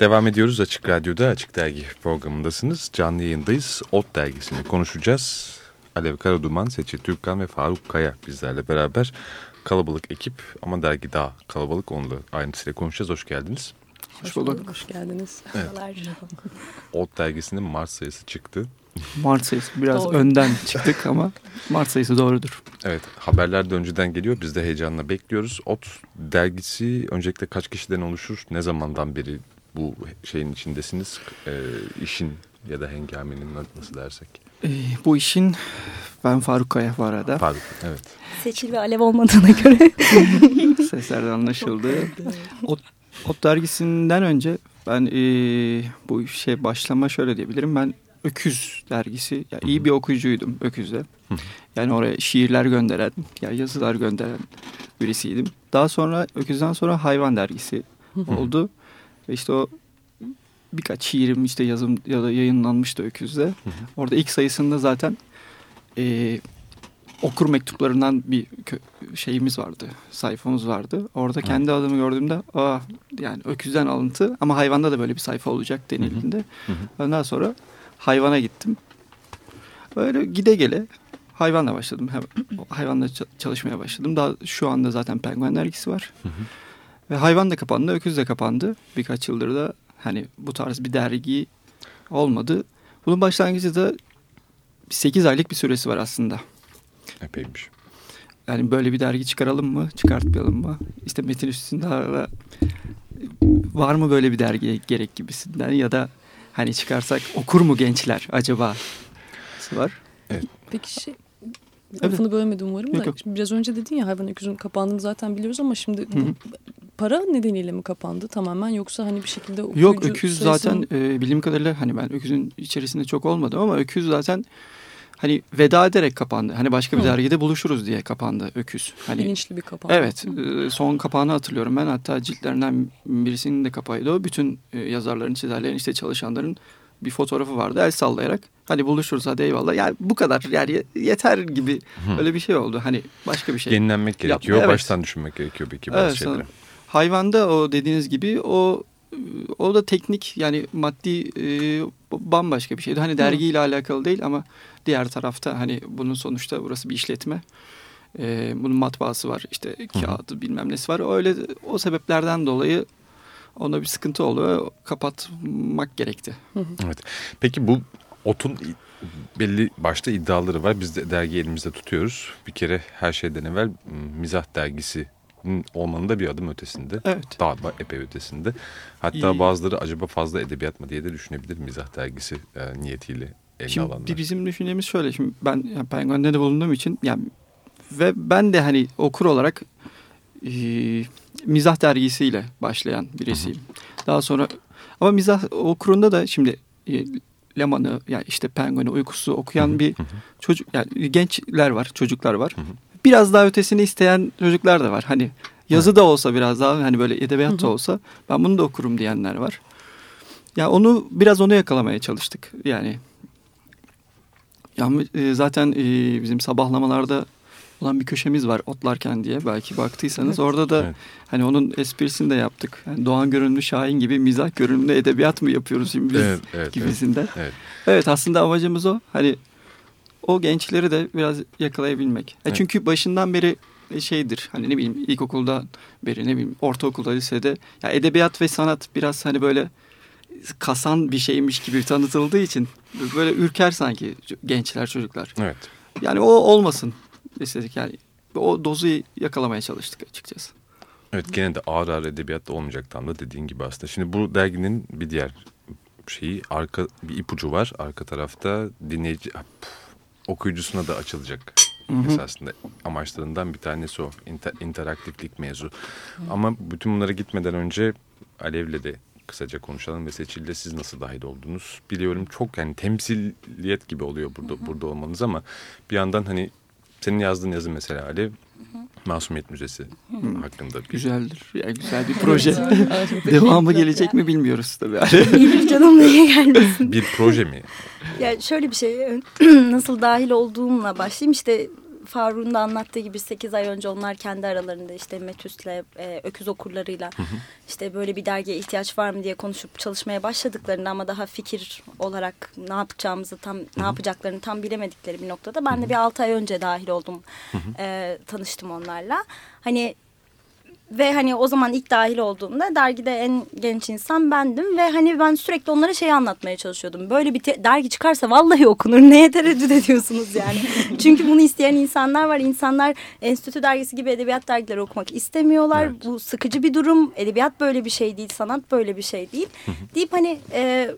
Devam ediyoruz Açık Radyo'da Açık Dergi programındasınız. Canlı yayındayız. Ot dergisini konuşacağız. Alev Karaduman, Seçil Türkkan ve Faruk Kaya bizlerle beraber. Kalabalık ekip ama dergi daha kalabalık. Onunla ayrıntısıyla konuşacağız. Hoş geldiniz. Hoş bulduk. Hoş geldiniz. Evet. Ot dergisinin Mart sayısı çıktı. Mart sayısı biraz Doğru. önden çıktık ama Mart sayısı doğrudur. Evet haberler de önceden geliyor. Biz de heyecanla bekliyoruz. Ot dergisi öncelikle kaç kişiden oluşur? Ne zamandan beri bu şeyin içindesiniz? E, işin ya da hengamenin nasıl dersek? E, bu işin ben Faruk Kaya bu arada. Faruk evet. Seçil ve Alev olmadığına göre. Seslerden anlaşıldı. Ot, Ot dergisinden önce ben e, bu şey başlama şöyle diyebilirim. Ben Öküz dergisi. Yani iyi bir okuyucuydum Öküz'de. Yani oraya şiirler gönderen, yani yazılar gönderen birisiydim. Daha sonra Öküz'den sonra Hayvan dergisi oldu. Ve işte o birkaç şiirim işte yazım ya da yayınlanmıştı Öküz'de. Orada ilk sayısında zaten e, okur mektuplarından bir şeyimiz vardı. Sayfamız vardı. Orada kendi adımı gördüğümde aa yani öküzden alıntı ama hayvanda da böyle bir sayfa olacak denildiğinde. Ondan sonra hayvana gittim. Böyle gide gele hayvanla başladım. Hayvanla çalışmaya başladım. Daha şu anda zaten penguen dergisi var. Hı hı. Ve hayvan da kapandı, öküz de kapandı. Birkaç yıldır da hani bu tarz bir dergi olmadı. Bunun başlangıcı da 8 aylık bir süresi var aslında. Epeymiş. Yani böyle bir dergi çıkaralım mı, çıkartmayalım mı? İşte Metin üstünde var mı böyle bir dergi gerek gibisinden ya da hani çıkarsak okur mu gençler acaba var. Evet. Peki şey lafını evet. bölmedim umarım da. Şimdi biraz önce dedin ya hayvan öküzün kapandığını zaten biliyoruz ama şimdi Hı -hı. Para nedeniyle mi kapandı tamamen yoksa hani bir şekilde Yok öküz zaten e, bildiğim kadarıyla hani ben öküzün içerisinde çok olmadım ama öküz zaten hani veda ederek kapandı. Hani başka bir Hı. dergide buluşuruz diye kapandı Öküz. Hani, Bilinçli bir kapandı. Evet. Hı. Son kapağını hatırlıyorum ben. Hatta ciltlerinden birisinin de kapağıydı o. Bütün yazarların, çizerlerin, işte çalışanların bir fotoğrafı vardı el sallayarak. Hani buluşuruz hadi eyvallah. Yani bu kadar yani yeter gibi Hı. öyle bir şey oldu. Hani başka bir şey. Yenilenmek gerekiyor. Yapma, evet. Baştan düşünmek gerekiyor peki bazı evet, şeyleri. Hayvanda o dediğiniz gibi o o da teknik yani maddi e, bambaşka bir şeydi. Hani dergiyle Hı. alakalı değil ama diğer tarafta hani bunun sonuçta burası bir işletme. E, bunun matbaası var işte kağıdı Hı. bilmem nesi var. Öyle o sebeplerden dolayı ona bir sıkıntı oluyor. Kapatmak gerekti. Hı. Evet. Peki bu otun belli başta iddiaları var. Biz de dergi elimizde tutuyoruz. Bir kere her şeyden evvel mizah dergisi olmanın da bir adım ötesinde. Evet. Daha epey ötesinde. Hatta İyi. bazıları acaba fazla edebiyat mı diye de düşünebilir mizah dergisi e, niyetiyle eline şimdi alanlar. Bizim düşüncemiz şöyle. Şimdi ben yani Penguen'de de bulunduğum için yani ve ben de hani okur olarak e, mizah dergisiyle başlayan birisiyim. Daha sonra ama mizah okurunda da şimdi e, Leman'ı yani işte Penguen'i uykusu okuyan bir çocuk yani gençler var, çocuklar var. Biraz daha ötesini isteyen çocuklar da var. Hani yazı da olsa biraz daha hani böyle edebiyat da olsa ben bunu da okurum diyenler var. Ya onu biraz onu yakalamaya çalıştık. Yani yani e, zaten e, bizim sabahlamalarda olan bir köşemiz var otlarken diye belki baktıysanız evet. orada da evet. hani onun esprisini de yaptık. Yani Doğan görünümlü Şahin gibi mizah görünümlü edebiyat mı yapıyoruz şimdi biz evet, evet, gibisinden. Evet, evet. evet aslında amacımız o. Hani o gençleri de biraz yakalayabilmek. E, evet. E çünkü başından beri şeydir hani ne bileyim ilkokulda beri ne bileyim ortaokulda lisede ya edebiyat ve sanat biraz hani böyle kasan bir şeymiş gibi tanıtıldığı için böyle ürker sanki gençler çocuklar. Evet. Yani o olmasın istedik yani o dozu yakalamaya çalıştık açıkçası. Evet gene de ağır ağır edebiyatta olmayacak tam da dediğin gibi aslında. Şimdi bu derginin bir diğer şeyi arka bir ipucu var arka tarafta dinleyici okuyucusuna da açılacak. Hı hı. Esasında amaçlarından bir tanesi o. Inter, interaktiflik mevzu. Hı. Ama bütün bunlara gitmeden önce Alev'le de kısaca konuşalım ve Seçil'de siz nasıl dahil oldunuz? Biliyorum çok yani temsiliyet gibi oluyor burada, hı hı. burada olmanız ama bir yandan hani senin yazdığın yazı mesela Alev Masumiyet Müzesi hmm. hakkında. Bir... Güzeldir. Yani güzel bir proje. Devamı gelecek mi bilmiyoruz tabii. Gelir canım niye gelmesin. bir proje mi? Ya şöyle bir şey nasıl dahil olduğumla başlayayım işte Faruk'un da anlattığı gibi 8 ay önce onlar kendi aralarında işte Metüs'le e, öküz okurlarıyla hı hı. işte böyle bir dergiye ihtiyaç var mı diye konuşup çalışmaya başladıklarında ama daha fikir olarak ne yapacağımızı tam hı hı. ne yapacaklarını tam bilemedikleri bir noktada ben de bir 6 ay önce dahil oldum. Hı hı. E, tanıştım onlarla. Hani ve hani o zaman ilk dahil olduğumda dergide en genç insan bendim ve hani ben sürekli onlara şeyi anlatmaya çalışıyordum. Böyle bir dergi çıkarsa vallahi okunur. Neye tereddüt ediyorsunuz yani? Çünkü bunu isteyen insanlar var. İnsanlar enstitü dergisi gibi edebiyat dergileri okumak istemiyorlar. Evet. Bu sıkıcı bir durum. Edebiyat böyle bir şey değil, sanat böyle bir şey değil. deyip hani e,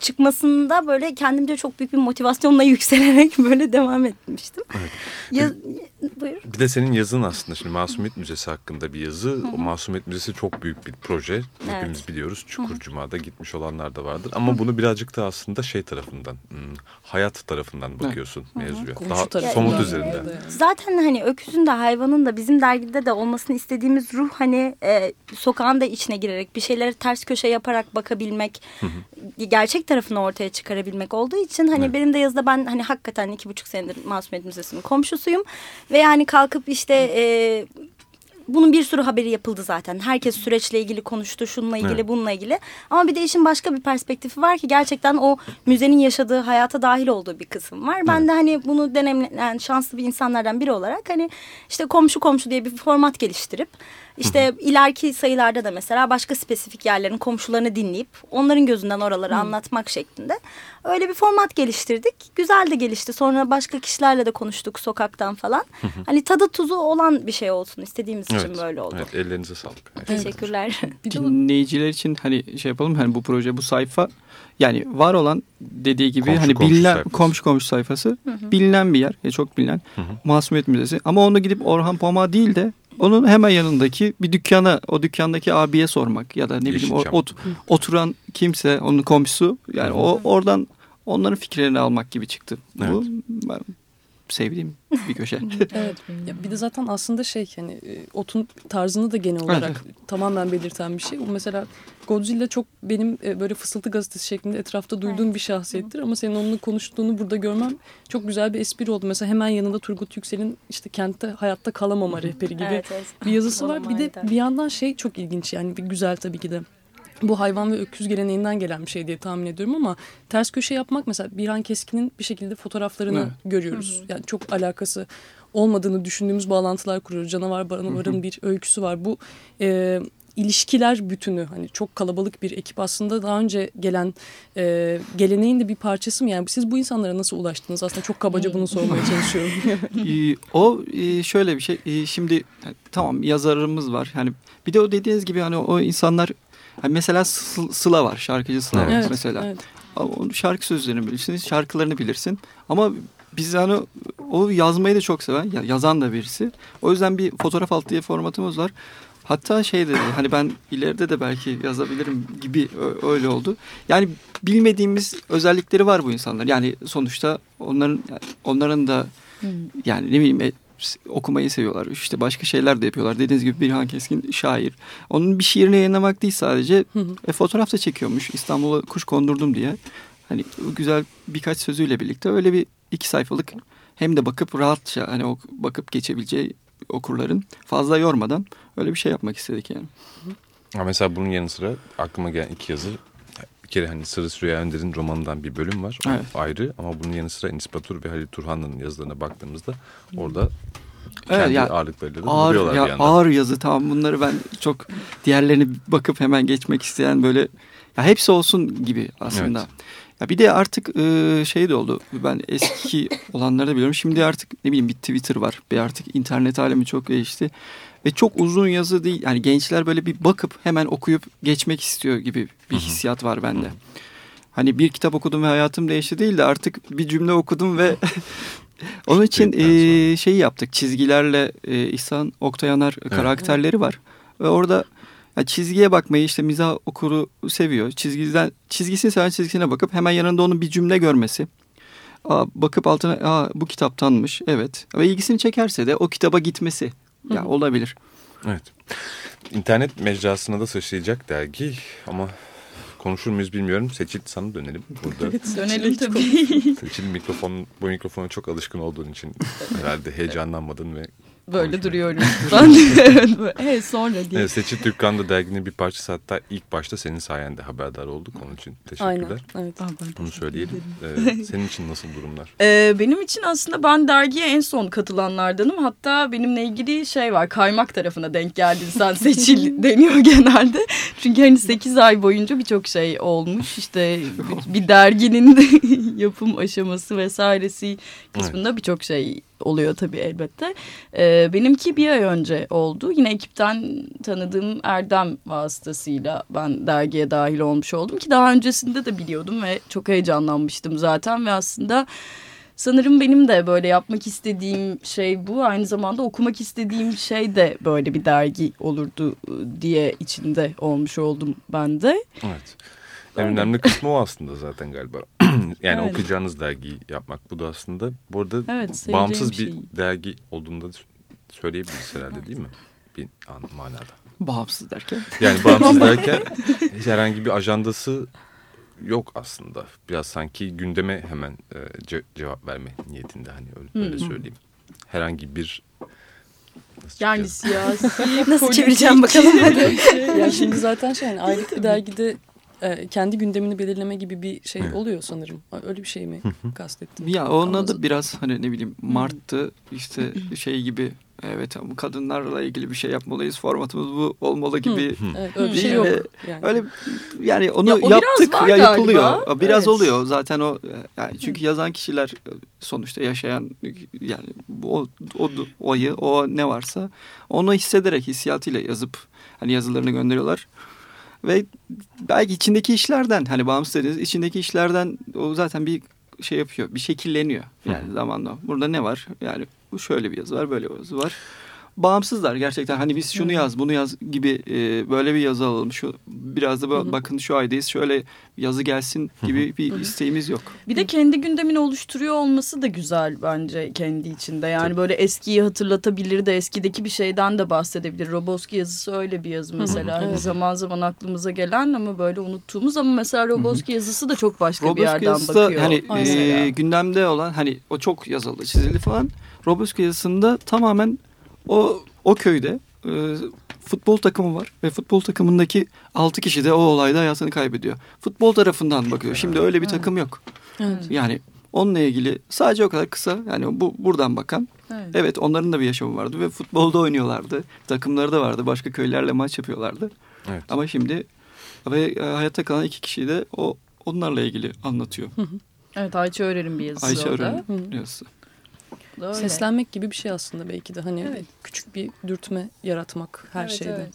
çıkmasında böyle kendimce çok büyük bir motivasyonla yükselerek böyle devam etmiştim. Evet. Ya, buyur. Bir de senin yazın aslında şimdi Masumiyet Müzesi hakkında bir yazı. Hı -hı. O Masumiyet Müzesi çok büyük bir proje. Hepimiz evet. biliyoruz. Çukur Hı -hı. Cuma'da gitmiş olanlar da vardır. Ama Hı -hı. bunu birazcık da aslında şey tarafından, hmm, hayat tarafından bakıyorsun Hı -hı. mevzuya. Komşu Daha somut üzerinde. Zaten hani öküzün de hayvanın da bizim dergide de olmasını istediğimiz ruh hani e, sokağın da içine girerek bir şeyleri ters köşe yaparak bakabilmek, Hı -hı. gerçek tarafını ortaya çıkarabilmek olduğu için hani evet. benim de yazıda ben hani hakikaten iki buçuk senedir Masumiyet Müzesi'nin komşusuyum ve yani kalkıp işte e, bunun bir sürü haberi yapıldı zaten. Herkes süreçle ilgili konuştu, şununla ilgili, evet. bununla ilgili. Ama bir de işin başka bir perspektifi var ki gerçekten o müzenin yaşadığı hayata dahil olduğu bir kısım var. Ben evet. de hani bunu deneyimleyen şanslı bir insanlardan biri olarak hani işte komşu komşu diye bir format geliştirip işte Hı-hı. ileriki sayılarda da mesela başka spesifik yerlerin komşularını dinleyip onların gözünden oraları Hı-hı. anlatmak şeklinde öyle bir format geliştirdik. Güzel de gelişti. Sonra başka kişilerle de konuştuk sokaktan falan. Hani tadı tuzu olan bir şey olsun istediğimiz evet. için böyle oldu. Evet, ellerinize sağlık. Evet. Teşekkürler. Dinleyiciler için hani şey yapalım hani bu proje bu sayfa yani var olan dediği gibi komşu, hani komşu bilinen sayfası. komşu komşu sayfası hı hı. bilinen bir yer. Ya çok bilinen hı hı. Masumiyet Müzesi. Ama onu gidip Orhan Pamuk değil de onun hemen yanındaki bir dükkana, o dükkandaki abiye sormak ya da ne bileyim ot, oturan kimse, onun komşusu yani o oradan onların fikirlerini almak gibi çıktı. Evet. Bu ben sevdiğim bir köşe. evet. Ya bir de zaten aslında şey hani e, otun tarzını da genel olarak evet. tamamen belirten bir şey. Mesela Godzilla çok benim e, böyle fısıltı gazetesi şeklinde etrafta duyduğum evet. bir şahsiyettir ama senin onunla konuştuğunu burada görmem çok güzel bir espri oldu. Mesela hemen yanında Turgut Yüksel'in işte kentte hayatta kalamama rehberi gibi evet, evet. bir yazısı var. Bir de bir yandan şey çok ilginç yani bir güzel tabii ki de bu hayvan ve öküz geleneğinden gelen bir şey diye tahmin ediyorum ama ters köşe yapmak mesela Birhan Keskin'in bir şekilde fotoğraflarını evet. görüyoruz. Hı hı. Yani çok alakası olmadığını düşündüğümüz bağlantılar kuruyoruz. Canavar Baranavar'ın bir öyküsü var. Bu e, ilişkiler bütünü hani çok kalabalık bir ekip aslında daha önce gelen e, geleneğin de bir parçası mı? Yani siz bu insanlara nasıl ulaştınız? Aslında çok kabaca bunu sormaya çalışıyorum. O e, şöyle bir şey. E, şimdi tamam yazarımız var. Yani bir de o dediğiniz gibi hani o insanlar Hani mesela Sıla var, şarkıcı Sıla evet. var mesela. Evet. O şarkı sözlerini bilirsiniz, şarkılarını bilirsin. Ama biz yani o yazmayı da çok seven, yazan da birisi. O yüzden bir fotoğraf altı diye formatımız var. Hatta şey dedi hani ben ileride de belki yazabilirim gibi öyle oldu. Yani bilmediğimiz özellikleri var bu insanlar. Yani sonuçta onların onların da hmm. yani ne bileyim e, okumayı seviyorlar. İşte başka şeyler de yapıyorlar. Dediğiniz gibi Birhan Keskin şair. Onun bir şiirini yayınlamak değil sadece. Hı hı. E, fotoğraf da çekiyormuş. İstanbul'a kuş kondurdum diye. Hani güzel birkaç sözüyle birlikte öyle bir iki sayfalık hem de bakıp rahatça hani ok, bakıp geçebileceği okurların fazla yormadan öyle bir şey yapmak istedik yani. Ha mesela bunun yanı sıra aklıma gelen iki yazı bir kere hani Sırrı Süreyya Önder'in romanından bir bölüm var. Evet. ayrı ama bunun yanı sıra Enis Batur ve Halil Turhan'ın yazılarına baktığımızda orada kendi evet, ya, ağırlıklarıyla da ağır, ya, bir yandan. Ağır yazı tamam bunları ben çok diğerlerini bakıp hemen geçmek isteyen böyle ya hepsi olsun gibi aslında. Evet. Ya bir de artık e, şey de oldu. Ben eski olanları da biliyorum. Şimdi artık ne bileyim bir Twitter var. Bir artık internet alemi çok değişti. Ve çok uzun yazı değil. Yani gençler böyle bir bakıp hemen okuyup geçmek istiyor gibi bir hissiyat var bende. Hani bir kitap okudum ve hayatım değişti değil de artık bir cümle okudum ve onun için e, şeyi yaptık. Çizgilerle e, İhsan Oktayanar evet. karakterleri var. Ve orada ya çizgiye bakmayı işte mizah okuru seviyor. Çizgiden çizgisini seven çizgisine bakıp hemen yanında onun bir cümle görmesi. Aa, bakıp altına Aa, bu kitaptanmış evet ve ilgisini çekerse de o kitaba gitmesi ya Hı. olabilir. Evet. İnternet mecrasına da sıçrayacak dergi ama konuşur muyuz bilmiyorum. Seçil sana dönelim burada. Dönelim tabii. Seçil mikrofon, bu mikrofona çok alışkın olduğun için herhalde heyecanlanmadın ve Böyle duruyorum. ben evet, evet sonra diye. Evet, Seçil Türkkan'da derginin bir parçası hatta ilk başta senin sayende haberdar olduk. Onun için teşekkürler. Aynen. Evet. Bunu söyleyelim. Ee, senin için nasıl durumlar? Ee, benim için aslında ben dergiye en son katılanlardanım. Hatta benimle ilgili şey var. Kaymak tarafına denk geldin sen seçil deniyor genelde. Çünkü hani 8 ay boyunca birçok şey olmuş. İşte bir, derginin yapım aşaması vesairesi kısmında birçok şey oluyor tabii elbette. Ee, benimki bir ay önce oldu. Yine ekipten tanıdığım Erdem vasıtasıyla ben dergiye dahil olmuş oldum ki daha öncesinde de biliyordum ve çok heyecanlanmıştım zaten ve aslında sanırım benim de böyle yapmak istediğim şey bu. Aynı zamanda okumak istediğim şey de böyle bir dergi olurdu diye içinde olmuş oldum ben de. Evet. En önemli kısmı o aslında zaten galiba. yani Evet. okuyacağınız dergiyi yapmak. Bu da aslında bu arada Evet, bağımsız bir şey. dergi olduğunda da söyleyebiliriz herhalde değil mi? Bir an- manada. Bağımsız derken. Yani bağımsız derken hiç herhangi bir ajandası yok aslında. Biraz sanki gündeme hemen e, ce- cevap verme niyetinde hani öyle, öyle Hı. söyleyeyim. Herhangi bir nasıl Yani siyasi, Nasıl politik- çevireceğim bakalım hadi. ya şimdi zaten şey yani aylık bir dergide e, kendi gündemini belirleme gibi bir şey Evet. oluyor sanırım. Öyle bir şey mi kastettin? Ya Ama- da biraz hani ne bileyim Mart'tı işte şey gibi evet ama kadınlarla ilgili bir şey yapmalıyız formatımız bu olmalı gibi. Evet, öyle bir şey yok. Yani. Öyle yani onu Ya yaptık ya galiba. yapılıyor. Biraz Evet. oluyor zaten o yani çünkü yazan kişiler sonuçta yaşayan yani o o oyı o ne varsa onu hissederek hissiyatıyla yazıp hani yazılarını gönderiyorlar. Ve belki içindeki işlerden hani bağımsız dediğiniz içindeki işlerden o zaten bir şey yapıyor. Bir şekilleniyor yani zamanla. Burada ne var? Yani bu şöyle bir yazı var, böyle bir yazı var. Bağımsızlar gerçekten. Hani biz şunu yaz, bunu yaz gibi e, böyle bir yazı alalım. Şu biraz da bakın şu aydayız. Şöyle yazı gelsin gibi bir isteğimiz yok. Bir de kendi gündemini oluşturuyor olması da güzel bence kendi içinde. Yani böyle eskiyi hatırlatabilir de eskideki bir şeyden de bahsedebilir. Roboski yazısı öyle bir yazı mesela. Hani Evet. zaman zaman aklımıza gelen ama böyle unuttuğumuz ama mesela Roboski yazısı da çok başka bir Roboski yerden yazısı da bakıyor. hani mesela. e, gündemde olan hani o çok yazıldı, çizildi falan. Roboski yazısında tamamen o o köyde e, futbol takımı var ve futbol takımındaki 6 kişi de o olayda hayatını kaybediyor. Futbol tarafından bakıyor. Şimdi öyle bir takım yok. Evet. Yani onunla ilgili sadece o kadar kısa yani bu buradan bakan Evet. evet onların da bir yaşamı vardı ve futbolda oynuyorlardı. Takımları da vardı. Başka köylerle maç yapıyorlardı. Evet. Ama şimdi ve e, hayatta kalan iki kişiyi de o onlarla ilgili anlatıyor. Evet Ayça Örer'in bir yazısı Ayşe o da. Öyle. Seslenmek gibi bir şey aslında belki de hani Evet. küçük bir dürtme yaratmak her Evet, şeyde. evet.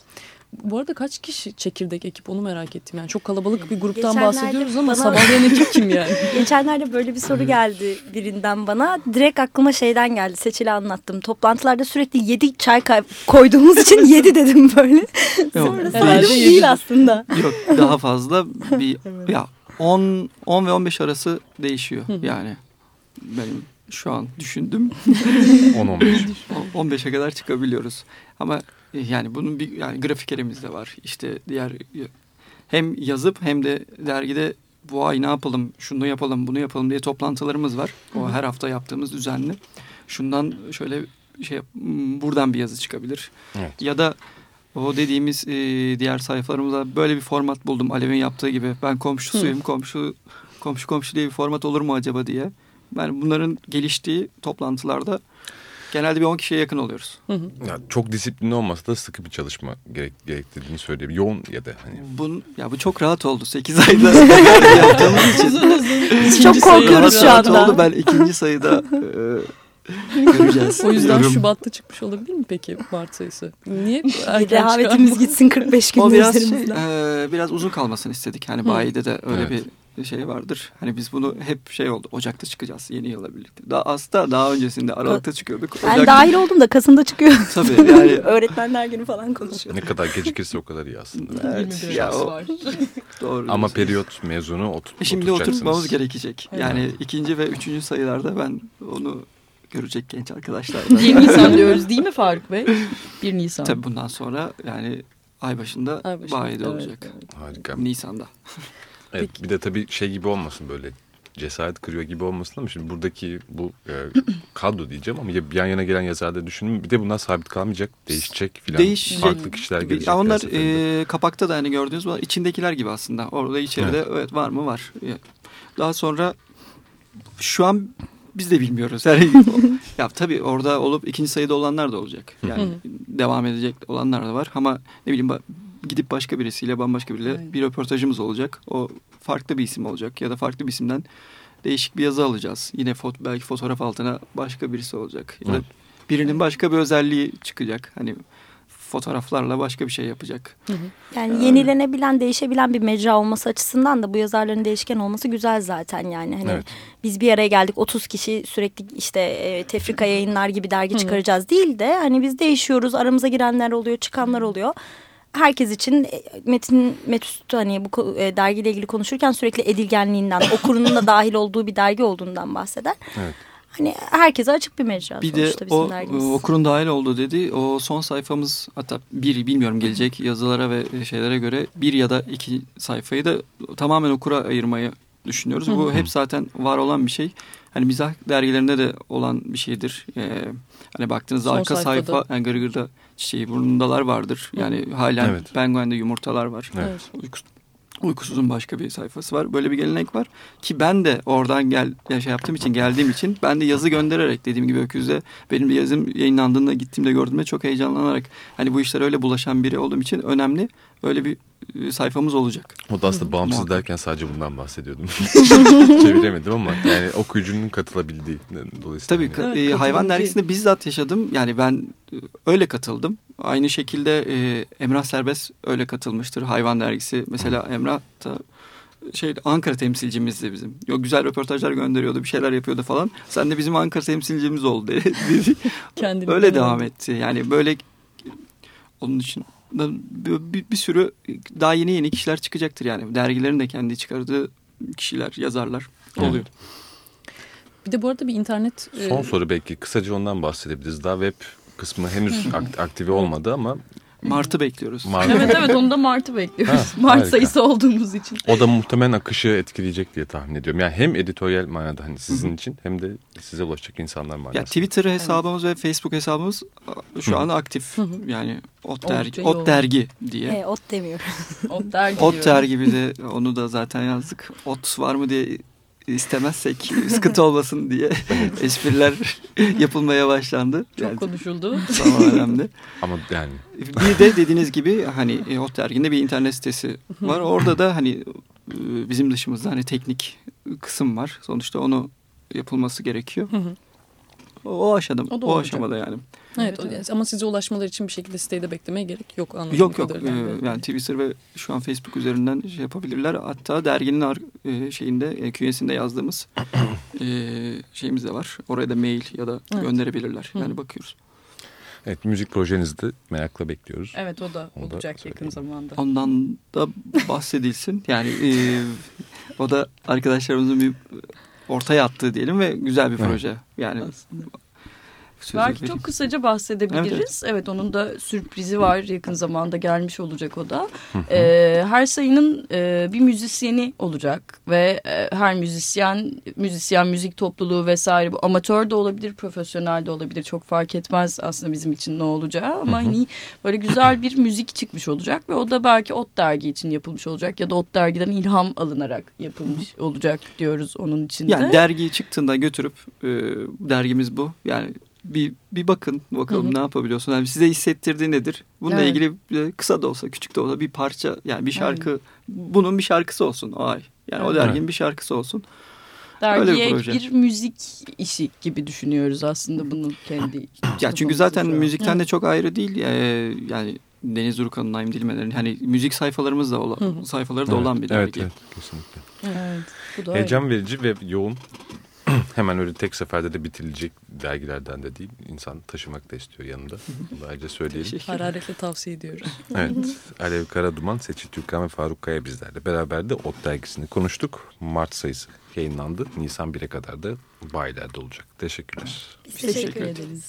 Bu arada kaç kişi çekirdek ekip onu merak ettim. Yani çok kalabalık bir gruptan Geçenlerde bahsediyoruz ama bana- sabahlayan ekip kim yani? Geçenlerde böyle bir soru geldi birinden bana. Direkt aklıma şeyden geldi. Seçil'e anlattım. Toplantılarda sürekli yedi çay koyduğumuz için yedi dedim böyle. Sonra Yok, saydım değil aslında. Yok daha fazla bir ya 10 10 ve 15 arası değişiyor yani. Benim şu an düşündüm 10-15. o- 15'e kadar çıkabiliyoruz. Ama e, yani bunun bir yani grafikerimiz de var. İşte diğer hem yazıp hem de dergide bu ay ne yapalım, şunu yapalım, bunu yapalım diye toplantılarımız var. O her hafta yaptığımız düzenli. Şundan şöyle şey buradan bir yazı çıkabilir. Evet. Ya da o dediğimiz e, diğer sayfalarımızda böyle bir format buldum Alev'in yaptığı gibi. Ben komşusuyum, komşu komşu komşu diye bir format olur mu acaba diye. Ben bunların geliştiği toplantılarda genelde bir 10 kişiye yakın oluyoruz. Ya çok disiplinli olmasa da sıkı bir çalışma gerek, gerektirdiğini söyleyebilirim. Yoğun ya da hani Bun, ya bu çok rahat oldu 8 ayda yaptığımız için. Biz çok korkuyoruz şu anda. oldu ben ikinci sayıda e, göreceğiz. O yüzden Yorum. Şubat'ta çıkmış olabilir mi peki Mart sayısı? Niye erken Rehavetimiz gitsin 45 gün O biraz şey, e, biraz uzun kalmasını istedik. Hani bayide de öyle Evet. bir şey vardır. Hani biz bunu hep şey oldu. Ocak'ta çıkacağız yeni yıla birlikte. Daha aslında daha öncesinde Aralık'ta çıkıyorduk. Ben Ocak- dahil oldum da Kasım'da çıkıyor. Tabii yani Öğretmenler günü falan konuşuyor. ne kadar gecikirse o kadar iyi aslında. evet, 21 ya o, var. doğru. Ama diyorsun. periyot mezunu ot, E Şimdi oturtmamız gerekecek. Yani ikinci ve üçüncü sayılarda ben onu görecek genç arkadaşlar. 1 Nisan diyoruz değil mi Faruk Bey? 1 Nisan. Tabii bundan sonra yani ay başında Ay başında, bayide evet, olacak. evet. Harika. Nisan'da. Evet, Peki. bir de tabii şey gibi olmasın böyle cesaret kırıyor gibi olmasın ama şimdi buradaki bu e, kadro diyeceğim ama ya- yan yana gelen yazarları düşünün bir de bunlar sabit kalmayacak değişecek filan Değişecek. farklı kişiler gelecek. Ya onlar e, kapakta da hani gördüğünüz var içindekiler gibi aslında. Orada içeride evet, var mı var. Daha sonra şu an biz de bilmiyoruz. Yani ya tabii orada olup ikinci sayıda olanlar da olacak. Yani devam edecek olanlar da var ama ne bileyim gidip başka birisiyle bambaşka biriyle Aynen. bir röportajımız olacak. O farklı bir isim olacak ya da farklı bir isimden değişik bir yazı alacağız. Yine fot belki fotoğraf altına başka birisi olacak. Ya da birinin başka bir özelliği çıkacak. Hani fotoğraflarla başka bir şey yapacak. Yani yenilenebilen, değişebilen bir mecra olması açısından da bu yazarların değişken olması güzel zaten yani. Hani Evet. biz bir araya geldik 30 kişi sürekli işte e, tefrika yayınlar gibi dergi çıkaracağız değil de hani biz değişiyoruz. Aramıza girenler oluyor, çıkanlar oluyor. Herkes için e, Metin Metüstü hani bu e, dergiyle ilgili konuşurken sürekli edilgenliğinden, okurunun da dahil olduğu bir dergi olduğundan bahseder. Evet. Hani herkese açık bir mecra Bir de bizim o dergimiz. e, okurun dahil oldu dedi. O son sayfamız hatta bir bilmiyorum gelecek yazılara ve şeylere göre bir ya da iki sayfayı da tamamen okura ayırmayı düşünüyoruz. Bu hep zaten var olan bir şey. Hani mizah dergilerinde de olan bir şeydir. Ee, hani baktığınızda Son arka sayfada. sayfa yani Gırgır'da çiçeği burnundalar vardır. Yani halen Evet. Penguen'de yumurtalar var. Evet. Uykus, uykusuzun başka bir sayfası var. Böyle bir gelenek var. Ki ben de oradan gel ya şey yaptığım için geldiğim için ben de yazı göndererek dediğim gibi Öküz'de benim bir yazım yayınlandığında gittiğimde gördüğümde çok heyecanlanarak hani bu işler öyle bulaşan biri olduğum için önemli öyle bir e, sayfamız olacak. O da aslında bağımsız Muhakkak. derken sadece bundan bahsediyordum. Çeviremedim ama yani okuyucunun katılabildiği dolayısıyla. Tabii Evet, e, hayvan dergisinde bizzat yaşadım. Yani ben e, öyle katıldım. Aynı şekilde e, Emrah Serbest öyle katılmıştır. Hayvan dergisi mesela Emrah da şey Ankara temsilcimizdi bizim. Yo, güzel röportajlar gönderiyordu, bir şeyler yapıyordu falan. Sen de bizim Ankara temsilcimiz ol dedi. Kendini öyle devam etti. Yani böyle onun için bir, bir, bir sürü daha yeni yeni kişiler çıkacaktır yani. Dergilerin de kendi çıkardığı kişiler, yazarlar oluyor. Bir de bu arada bir internet... e, Son soru belki kısaca ondan bahsedebiliriz. Daha web kısmı henüz ak- aktive olmadı ama Mart'ı bekliyoruz. Mar- Evet evet onu da Mart'ı bekliyoruz. Ha, Mart harika. sayısı olduğumuz için. o da muhtemelen akışı etkileyecek diye tahmin ediyorum. Yani hem editoryal manada hani sizin için hem de size ulaşacak insanlar manasında. Ya Twitter hesabımız ve Facebook hesabımız şu Hı. an aktif. Yani Ot dergi, Ot dergi diye. E, ot demiyorum. O dergi Ot diyorum. dergi bir de onu da zaten yazdık. Ot var mı diye istemezsek sıkıntı olmasın diye espriler yapılmaya başlandı. Çok Yani konuşuldu. zaman önemli. Ama yani Bir de dediğiniz gibi hani e, Ot derginde bir internet sitesi var. Orada da hani e, bizim dışımızda hani teknik kısım var. Sonuçta onu yapılması gerekiyor. Hı hı. O aşamada, O da o aşamada yani. Evet, Evet, evet. ama size ulaşmaları için bir şekilde sitede beklemeye gerek yok anladığım Yok yok. Ee, yani Twitter ve şu an Facebook üzerinden şey yapabilirler. Hatta derginin e, şeyinde e, künyesinde yazdığımız e, şeyimiz de var. Oraya da mail ya da Evet. gönderebilirler. Hı. Yani bakıyoruz. evet müzik projenizi de merakla bekliyoruz. Evet o da O da olacak yakın söyleyeyim. zamanda. Ondan da bahsedilsin. Yani e, o da arkadaşlarımızın bir ortaya attığı diyelim ve güzel bir Evet. proje. Yani Aslında. Sözü Belki vereyim. çok kısaca bahsedebiliriz. Evet, onun da sürprizi var. Yakın zamanda gelmiş olacak o da. Ee, her sayının e, bir müzisyeni olacak ve e, her müzisyen, müzisyen müzik topluluğu vesaire bu amatör de olabilir, profesyonel de olabilir. Çok fark etmez aslında bizim için ne olacağı ama hani böyle güzel bir müzik çıkmış olacak ve o da belki Ot dergi için yapılmış olacak ya da Ot dergiden ilham alınarak yapılmış olacak diyoruz onun için de. Yani dergi çıktığında götürüp e, dergimiz bu. Yani bir bir bakın bakalım Hı hı. ne yapabiliyorsun. Yani size hissettirdiği nedir? Bununla Evet. ilgili kısa da olsa küçük de olsa bir parça yani bir şarkı bunun bir şarkısı olsun o ay. Yani o Evet. derginin bir şarkısı olsun. Dergiye Öyle bir bir, müzik işi gibi düşünüyoruz aslında bunu kendi. Ya çünkü zaten şu an. müzikten de çok ayrı değil. E, yani Deniz Urkan'ın Naim Dilmen'in hani müzik sayfalarımız da olan Hı hı. sayfaları da Evet, olan bir Evet, dergi. evet kesinlikle. Evet, bu da öyle. Heyecan verici ve yoğun. Hemen öyle tek seferde de bitirilecek dergilerden de değil. İnsan taşımak da istiyor yanında. Bunu ayrıca söyleyelim. Teşekkür Hararetle tavsiye ediyoruz. Evet. Alev Karaduman, Seçil Türkan ve Faruk Kaya bizlerle beraber de Ot dergisini konuştuk. Mart sayısı yayınlandı. Nisan 1'e kadar da bayilerde olacak. Teşekkürler. Teşekkür Teşekkür ederiz. ederiz.